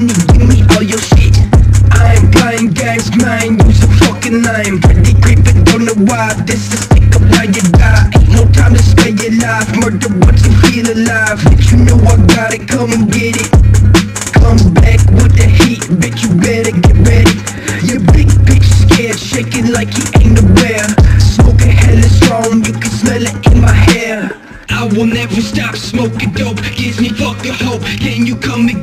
money, give me all your shit. I'm playing games, mine, use a fucking lime Pretty creepin', don't know why, this is stick up why you die. Ain't no time to spare your life, murder what you feel alive. Bitch, you know I got it, come and get it. Come back with the heat, bitch, you better get ready. Your big bitch scared, shaking like he ain't aware. Smoking hella strong, you can smell it in my hair. I will never stop smoking dope, gives me fucking hope. Can you come and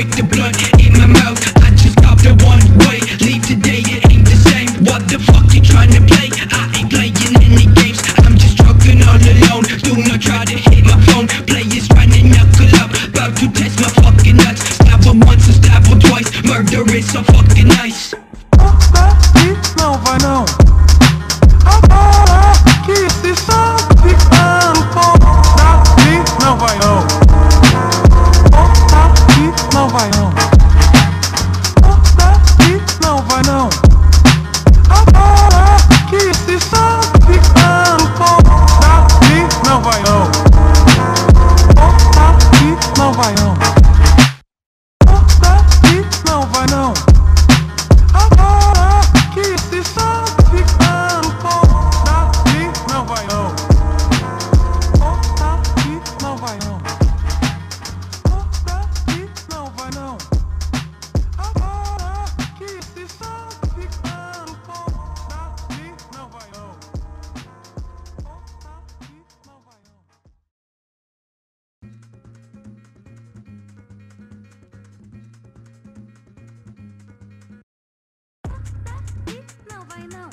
with the blunt in my mouth. I just popped a one way, leave today, it ain't the same. What the fuck you trying to play? I ain't playing any games. I'm just trucking all alone. Do not try to hit my phone. Players trying to knuckle up. About to test my fucking nuts. Stab them once and stab them twice. Murder is so fucking nice. Daqui não vai não Agora Vai não.